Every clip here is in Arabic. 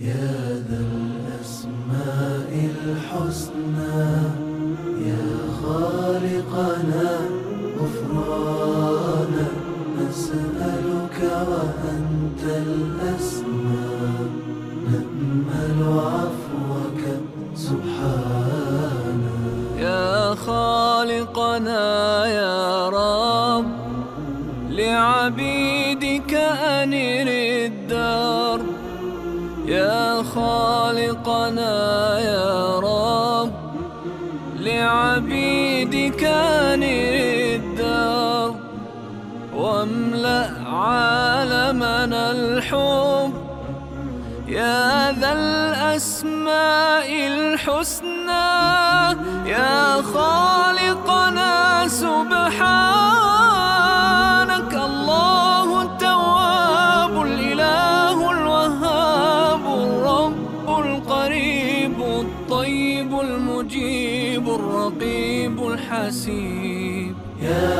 يا ذا الأسماء الحسنى يا خالقنا غفرانا نسألك وأنت الأسمى نأمل عفوك سبحانا يا خالقنا يا رب لعبيدك أنر الدرب يا خالقنا يا رب لعبيدك نر الدار واملأ عالمنا الحب. يا ذا الأسماء الحسنى يا خالقنا سبحان. المجيب الرقيب الحسيب. يا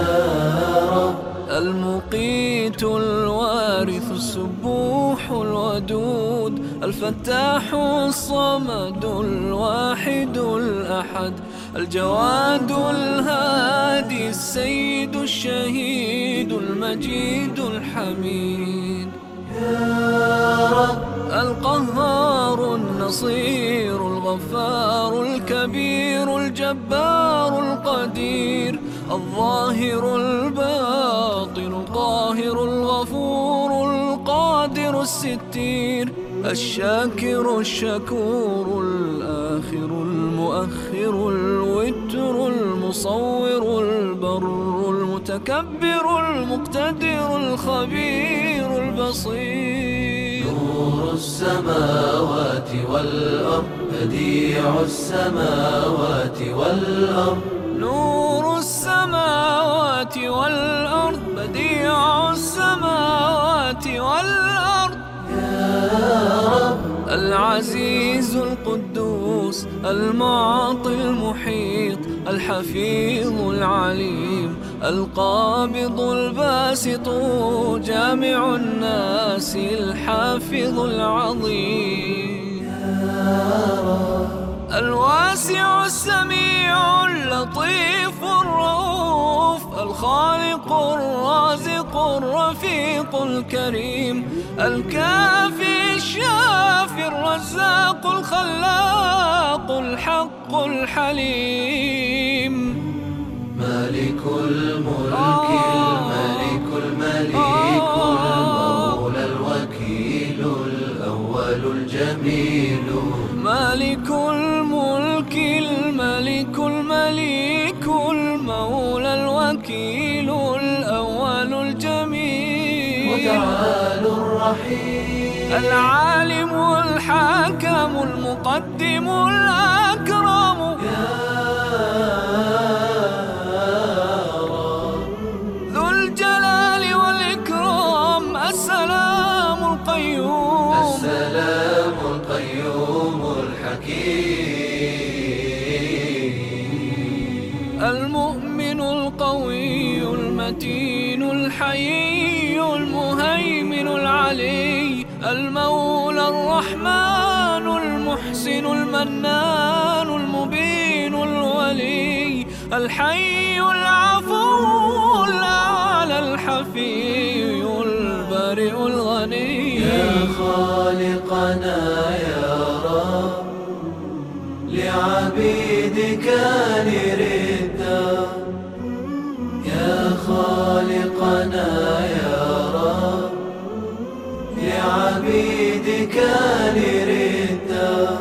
رب المقيت الوارث السبوح الودود. الفتاح الصمد الواحد الأحد. الجواد الهادي السيد الشهيد المجيد الحميد. يا رب القهار النصير الغفار الكبير الجبار القدير الظاهر الباطن قاهر الغفور القادر الستير الشاكر الشكور الآخر المؤخر الوتر المصور البر المتكبر المقتدر الخبير البصير نور السماوات والأرض بديع السماوات والأرض. نور السماوات والأرض بديع السماوات والأرض. يا رب العزيز القدوس المعطي المحيط الحفيظ العليم القابض الباسط جامع الناس الحافظ العظيم. الواسع السميع اللطيف الرؤوف الخالق الرازق الرفيق الكريم الكافي الشافي الرزاق الخلاق الحق الحليم. ملك الملك الملك المليك المولى الوكيل الأول الجميل. ملك الملك الملك المليك المولى الوكيل الأول الجميل. وتعالى الرحيم. العالم الحاكم المقدم الأكرم. يا القوي المتين الحي المهيمن العلي المولى الرحمن المحسن المنان المبين الولي الحي العفو الأعلى الحفي البرئ الغني يا خالقنا يا رب لعبيدك نريد لنا يا رب لعبيدك لردا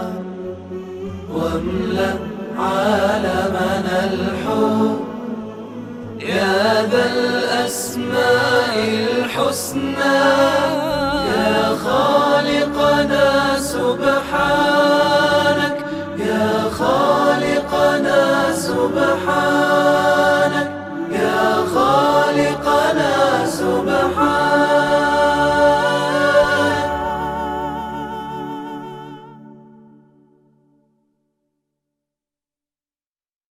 واملأ عالمنا الحب. يا ذا الأسماء الحسنى يا خالقنا سبحانه